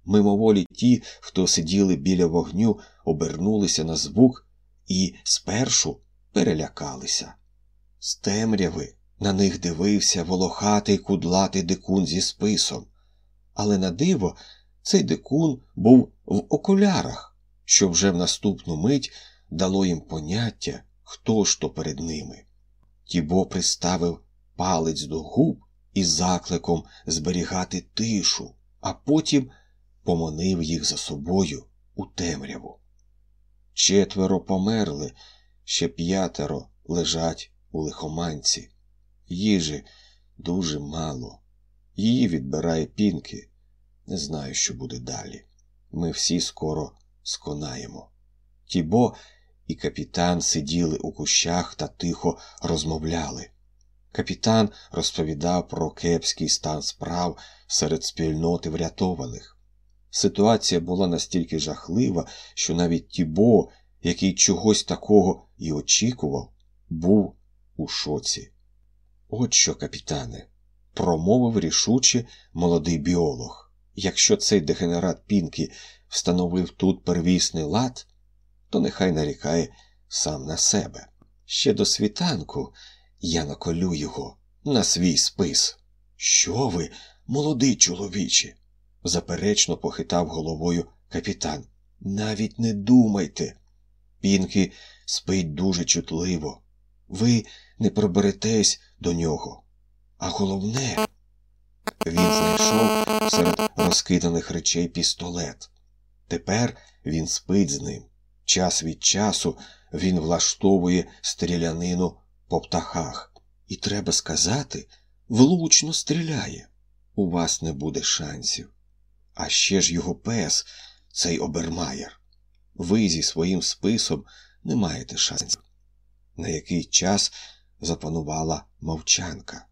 Мимоволі ті, хто сиділи біля вогню, обернулися на звук і спершу перелякалися. З темряви на них дивився волохатий кудлатий дикун зі списом, але на диво цей дикун був в окулярах, що вже в наступну мить дало їм поняття, хто ж то перед ними. Тібо приставив палець до губ із закликом зберігати тишу, а потім поманив їх за собою у темряву. Четверо померли, ще п'ятеро лежать у лихоманці. Їжі дуже мало. Її відбирає пінки. Не знаю, що буде далі. Ми всі скоро сконаємо. Тібо і капітан сиділи у кущах та тихо розмовляли. Капітан розповідав про кепський стан справ серед спільноти врятованих. Ситуація була настільки жахлива, що навіть Тібо, який чогось такого і очікував, був у шоці. От що, капітане, промовив рішуче молодий біолог. Якщо цей дегенерат Пінкі встановив тут первісний лад, то нехай нарікає сам на себе. Ще до світанку я наколю його на свій спис. Що ви, молодий чоловіче? Заперечно похитав головою капітан. Навіть не думайте. Пінкі спить дуже чутливо. Ви не проберетесь до нього. А головне, він знайшов серед розкиданих речей пістолет. Тепер він спить з ним. Час від часу він влаштовує стрілянину по птахах. І треба сказати, влучно стріляє. У вас не буде шансів. А ще ж його пес, цей обермаєр. Ви зі своїм списом не маєте шансів. На який час запанувала мовчанка.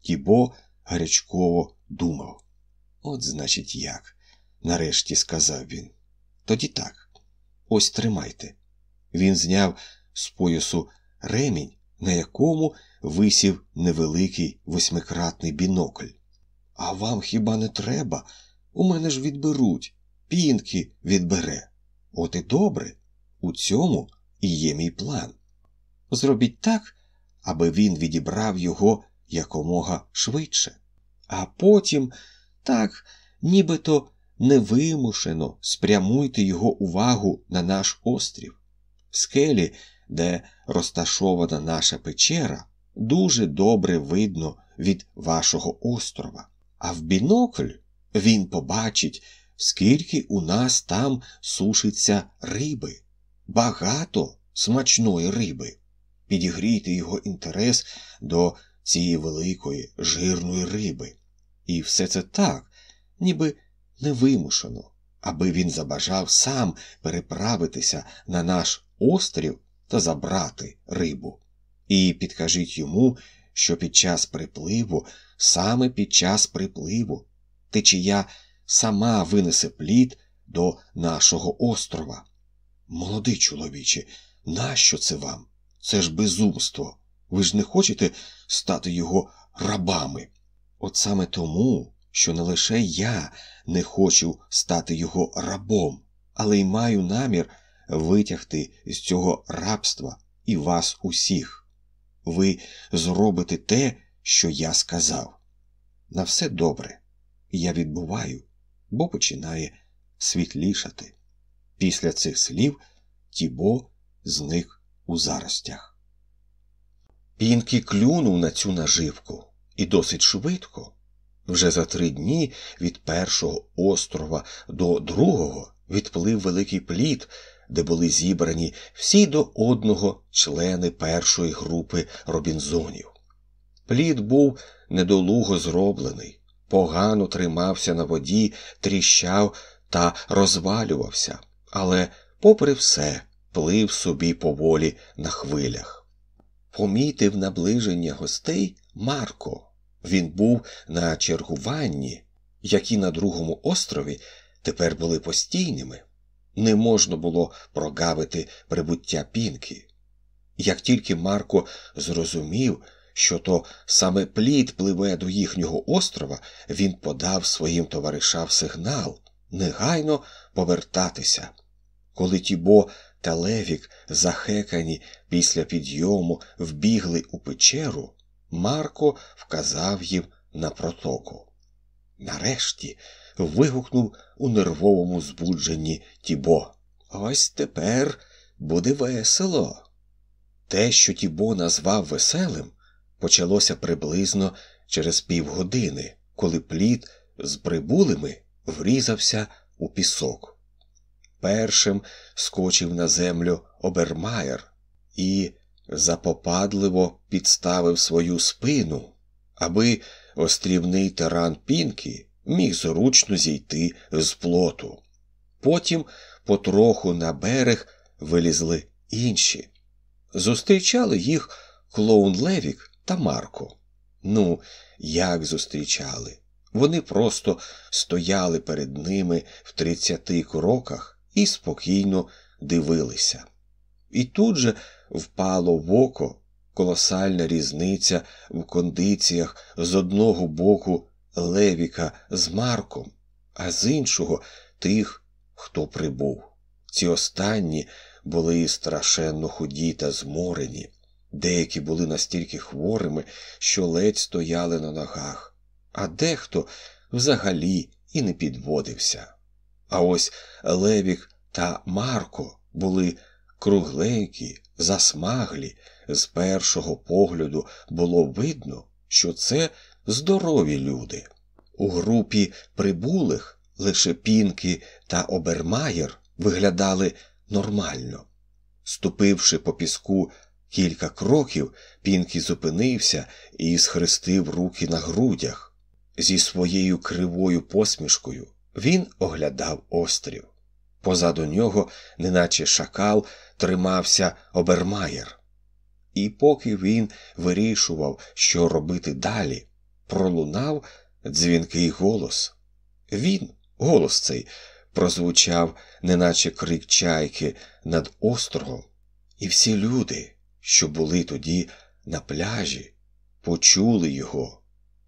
Тібо гарячково думав. От, значить, як, нарешті сказав він. Тоді так. Ось тримайте. Він зняв з поясу ремінь, на якому висів невеликий восьмикратний бінокль. А вам хіба не треба? У мене ж відберуть, пінки відбере. От і добре. У цьому і є мій план. Зробіть так, аби він відібрав його якомога швидше, а потім так, нібито невимушено спрямуйте його увагу на наш острів. В скелі, де розташована наша печера, дуже добре видно від вашого острова, а в бінокль він побачить, скільки у нас там сушиться риби, багато смачної риби. Підігрійте його інтерес до цієї великої жирної риби. І все це так, ніби невимушено, аби він забажав сам переправитися на наш острів та забрати рибу. І підкажіть йому, що під час припливу, саме під час припливу, течія сама винесе плід до нашого острова. Молодий чоловіче, нащо це вам? Це ж безумство. Ви ж не хочете стати його рабами? От саме тому, що не лише я не хочу стати його рабом, але й маю намір витягти з цього рабства і вас усіх. Ви зробите те, що я сказав. На все добре. Я відбуваю, бо починає світлішати. Після цих слів Тібо зник у заростях. Пінкі клюнув на цю наживку і досить швидко. Вже за три дні від першого острова до другого відплив великий плід, де були зібрані всі до одного члени першої групи робінзонів. Плід був недолуго зроблений, погано тримався на воді, тріщав та розвалювався, але, попри все, плив собі поволі на хвилях. Помітив наближення гостей Марко. Він був на чергуванні, які на другому острові тепер були постійними. Не можна було прогавити прибуття пінки. Як тільки Марко зрозумів, що то саме плід пливе до їхнього острова, він подав своїм товаришам сигнал негайно повертатися. Коли Тібо та Левік, захекані після підйому, вбігли у печеру, Марко вказав їм на протоку. Нарешті вигукнув у нервовому збудженні Тібо. Ось тепер буде весело. Те, що Тібо назвав веселим, почалося приблизно через півгодини, коли плід з прибулими врізався у пісок. Першим скочив на землю Обермаєр і запопадливо підставив свою спину, аби острівний тиран Пінкі міг зручно зійти з плоту. Потім потроху на берег вилізли інші. Зустрічали їх клоун Левік та Марко. Ну, як зустрічали? Вони просто стояли перед ними в тридцяти кроках і спокійно дивилися. І тут же впало в око колосальна різниця в кондиціях з одного боку Левіка з Марком, а з іншого тих, хто прибув. Ці останні були страшенно худі та зморені, деякі були настільки хворими, що ледь стояли на ногах, а дехто взагалі і не підводився. А ось Левік та Марко були кругленькі, засмаглі, з першого погляду було видно, що це здорові люди. У групі прибулих лише Пінки та Обермаєр виглядали нормально. Ступивши по піску кілька кроків, Пінкі зупинився і схрестив руки на грудях. Зі своєю кривою посмішкою він оглядав острів. Позаду нього, неначе шакал, тримався Обермаєр. І поки він вирішував, що робити далі, пролунав дзвінкий голос. Він, голос цей, прозвучав, неначе крик чайки над острогом, і всі люди, що були тоді на пляжі, почули його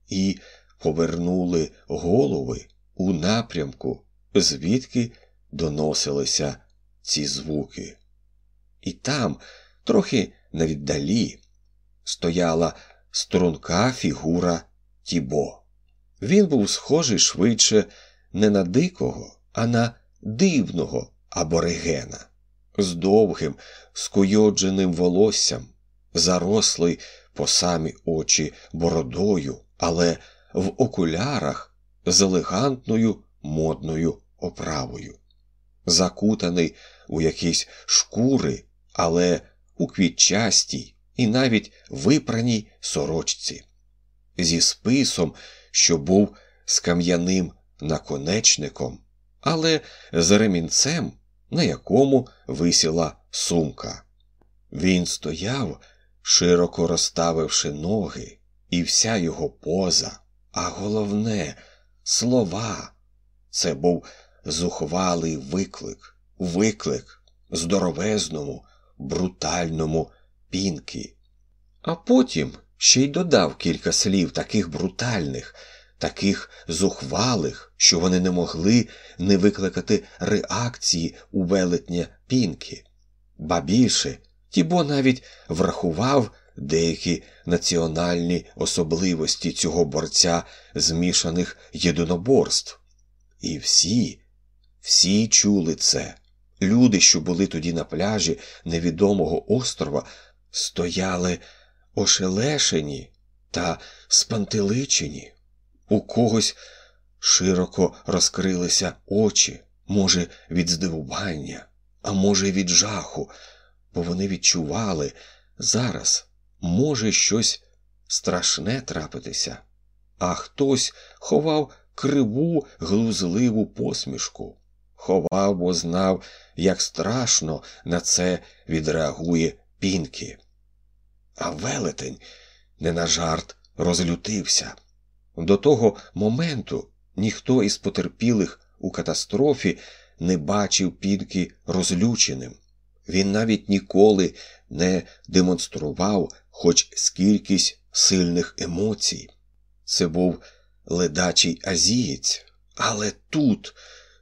і повернули голови у напрямку, звідки доносилися ці звуки. І там, трохи навіддалі, стояла струнка фігура Тібо. Він був схожий швидше не на дикого, а на дивного аборигена, з довгим, скуйодженим волоссям, зарослий по самі очі бородою, але в окулярах з елегантною модною оправою, закутаний у якісь шкури, але у квітчастій і навіть випраній сорочці, зі списом, що був з кам'яним наконечником, але з ремінцем, на якому висіла сумка. Він стояв, широко розставивши ноги, і вся його поза, а головне слова. Це був зухвалий виклик, виклик здоровезному, брутальному пінки. А потім ще й додав кілька слів таких брутальних, таких зухвалих, що вони не могли не викликати реакції у велетня пінки. Ба більше, Тібо навіть врахував деякі національні особливості цього борця змішаних єдиноборств. І всі, всі чули це. Люди, що були тоді на пляжі невідомого острова, стояли ошелешені та спантеличені. У когось широко розкрилися очі, може, від здивування, а може, від жаху, бо вони відчували зараз може щось страшне трапитися, а хтось ховав криву глузливу посмішку, ховав, бо знав, як страшно на це відреагує пінки. А велетень не на жарт розлютився. До того моменту ніхто із потерпілих у катастрофі не бачив пінки розлюченим. Він навіть ніколи не демонстрував хоч скількись сильних емоцій. Це був ледачий азієць, але тут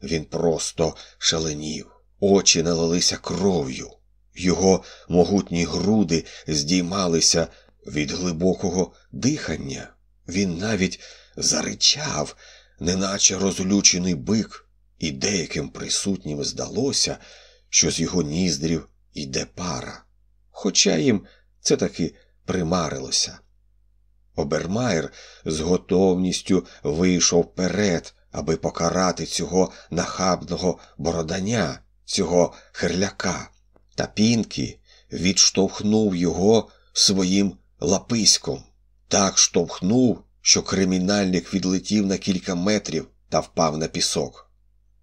він просто шаленів, очі налилися кров'ю, його могутні груди здіймалися від глибокого дихання. Він навіть заричав, неначе розлючений бик, і деяким присутнім здалося, що з його ніздрів йде пара. Хоча їм це таки примарилося. Обермайер з готовністю вийшов вперед, аби покарати цього нахабного бородання, цього херляка, та Пінкі відштовхнув його своїм лаписьком, так штовхнув, що кримінальник відлетів на кілька метрів та впав на пісок.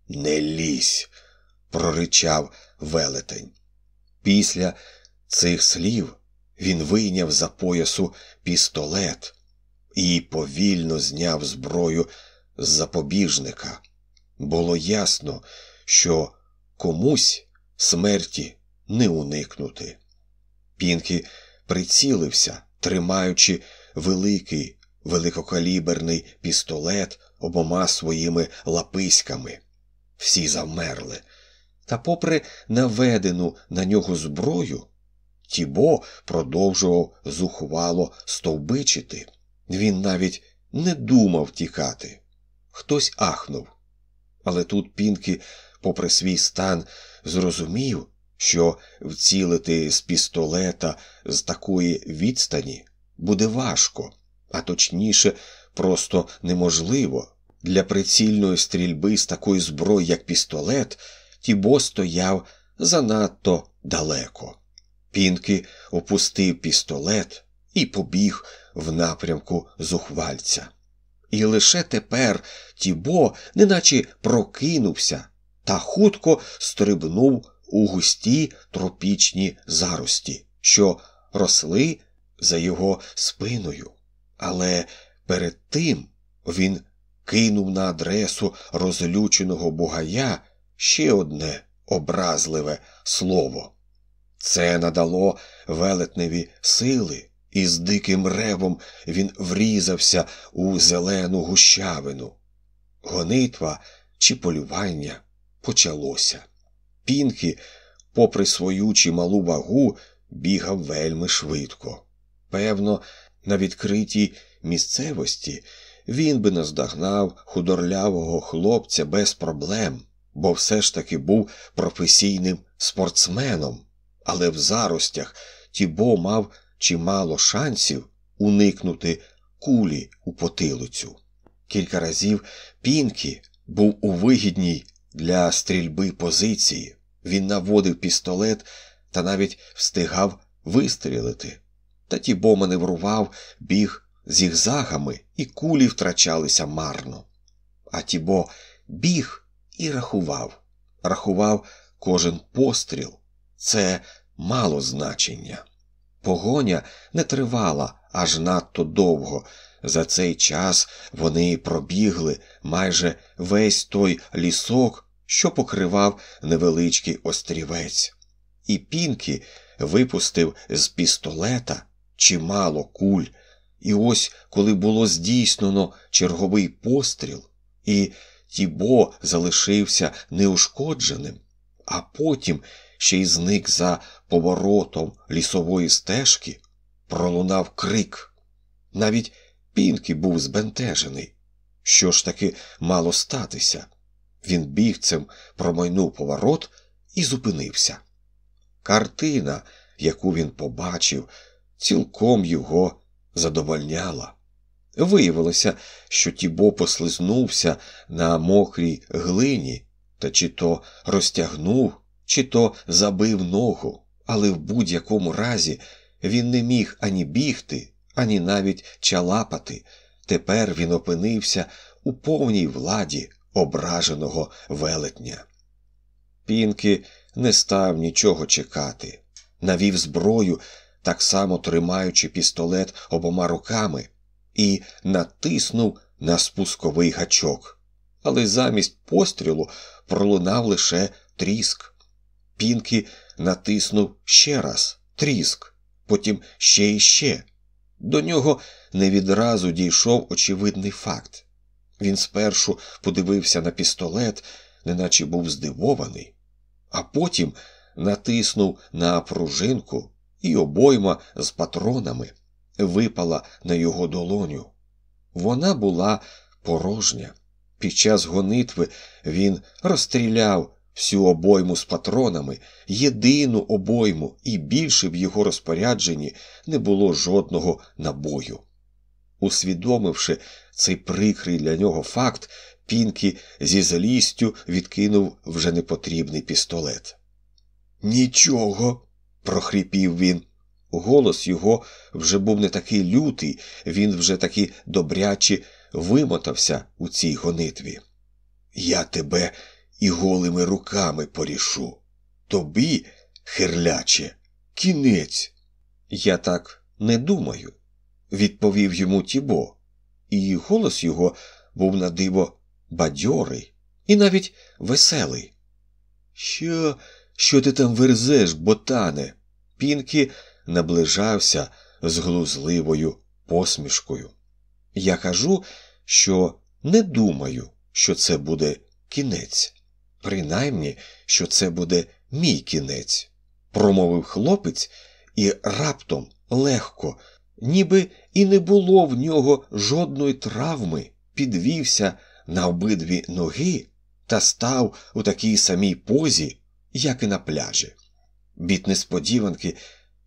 Не лізь, проричав велетень. Після цих слів він вийняв за поясу пістолет і повільно зняв зброю з запобіжника. Було ясно, що комусь смерті не уникнути. Пінкі прицілився, тримаючи великий великокаліберний пістолет обома своїми лаписьками. Всі завмерли. Та, попри наведену на нього зброю, Тібо продовжував зухвало стовбичити. Він навіть не думав тікати. Хтось ахнув. Але тут Пінкі, попри свій стан, зрозумів, що вцілити з пістолета з такої відстані буде важко, а точніше, просто неможливо. Для прицільної стрільби з такої зброї, як пістолет, Тібо стояв занадто далеко. Пінки опустив пістолет і побіг в напрямку зухвальця. І лише тепер Тібо неначе прокинувся та хутко стрибнув у густі тропічні зарості, що росли за його спиною. Але перед тим він кинув на адресу розлюченого бугая ще одне образливе слово. Це надало велетневі сили, і з диким ревом він врізався у зелену гущавину. Гонитва чи полювання почалося. Пінкі, попри свою чималу вагу, бігав вельми швидко. Певно, на відкритій місцевості він би наздогнав худорлявого хлопця без проблем, бо все ж таки був професійним спортсменом, але в заростях Тібо мав чимало шансів уникнути кулі у потилицю. Кілька разів Пінкі був у вигідній для стрільби позиції. Він наводив пістолет та навіть встигав вистрілити. Та Тібо маневрував, біг зігзагами, і кулі втрачалися марно. А Тібо біг і рахував, рахував кожен постріл. Це мало значення. Погоня не тривала аж надто довго. За цей час вони пробігли майже весь той лісок, що покривав невеличкий острівець. І Пінкі випустив з пістолета чимало куль. І ось, коли було здійснено черговий постріл, і Тібо залишився неушкодженим, а потім ще й зник за поворотом лісової стежки, пролунав крик. Навіть Пінкі був збентежений. Що ж таки мало статися? Він бігцем промайнув поворот і зупинився. Картина, яку він побачив, цілком його задовольняла. Виявилося, що Тібо послизнувся на мокрій глині, та чи то розтягнув, чи то забив ногу, але в будь-якому разі він не міг ані бігти, ані навіть чалапати. Тепер він опинився у повній владі ображеного велетня. Пінки не став нічого чекати, навів зброю, так само тримаючи пістолет обома руками, і натиснув на спусковий гачок. Але замість пострілу пролунав лише тріск. Пінкі натиснув ще раз тріск, потім ще і ще. До нього не відразу дійшов очевидний факт. Він спершу подивився на пістолет, неначе був здивований, а потім натиснув на пружинку, і обойма з патронами випала на його долоню. Вона була порожня. Під час гонитви він розстріляв всю обойму з патронами, єдину обойму, і більше в його розпорядженні не було жодного набою. Усвідомивши цей прикрий для нього факт, Пінкі зі злістю відкинув вже непотрібний пістолет. Нічого, прохрипів він. Голос його вже був не такий лютий, він вже таки добряче вимотався у цій гонитві. Я тебе і голими руками порішу. Тобі, хирляче, кінець. Я так не думаю, відповів йому Тібо, і голос його був на диво бадьорий і навіть веселий. Що, що ти там верзеш, ботане? Пінкі наближався з глузливою посмішкою. Я кажу, що не думаю, що це буде кінець, принаймні, що це буде мій кінець, промовив хлопець і раптом легко, ніби і не було в нього жодної травми, підвівся на обидві ноги та став у такій самій позі, як і на пляжі. Від несподіванки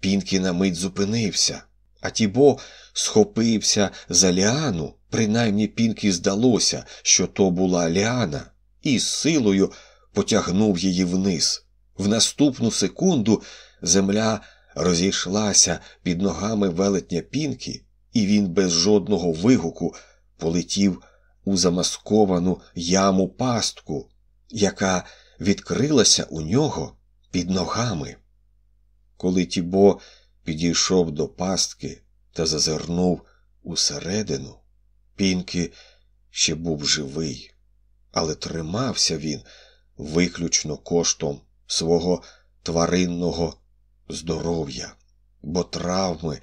Пінкі на мить зупинився, а Тібо схопився за ліану, принаймні Пінкі здалося, що то була ліана, і з силою потягнув її вниз. В наступну секунду земля розійшлася під ногами велетня Пінкі, і він без жодного вигуку полетів у замасковану яму пастку, яка відкрилася у нього під ногами. Коли Тібо підійшов до пастки та зазирнув усередину, Пінкі ще був живий, але тримався він виключно коштом свого тваринного здоров'я, бо травми,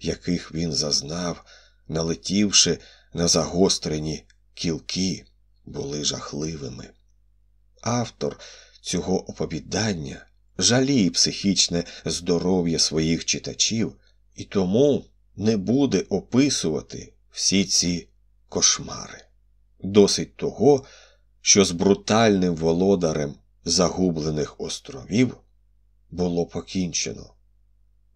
яких він зазнав, налетівши на загострені кілки, були жахливими. Автор цього оповідання жаліє психічне здоров'я своїх читачів і тому не буде описувати всі ці кошмари. Досить того, що з брутальним володарем загублених островів було покінчено.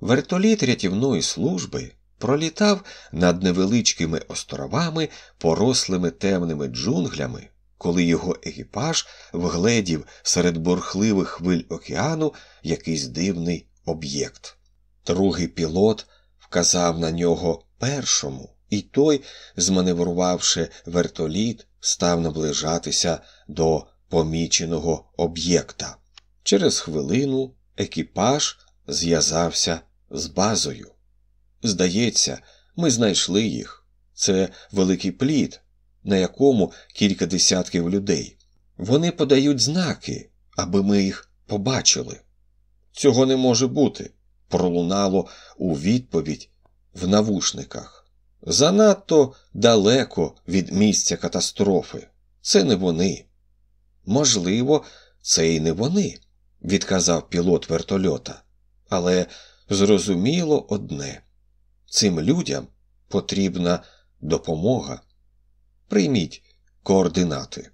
Вертоліт рятівної служби пролітав над невеличкими островами, порослими темними джунглями, коли його екіпаж вгледів серед борхливих хвиль океану якийсь дивний об'єкт. Другий пілот вказав на нього першому, і той, зманеврувавши вертоліт, став наближатися до поміченого об'єкта. Через хвилину екіпаж зв'язався з базою. Здається, ми знайшли їх. Це великий плід, на якому кілька десятків людей. Вони подають знаки, аби ми їх побачили. Цього не може бути, пролунало у відповідь в навушниках. Занадто далеко від місця катастрофи. Це не вони. Можливо, це і не вони, відказав пілот вертольота. Але зрозуміло одне цим людям потрібна допомога. Прийміть координати.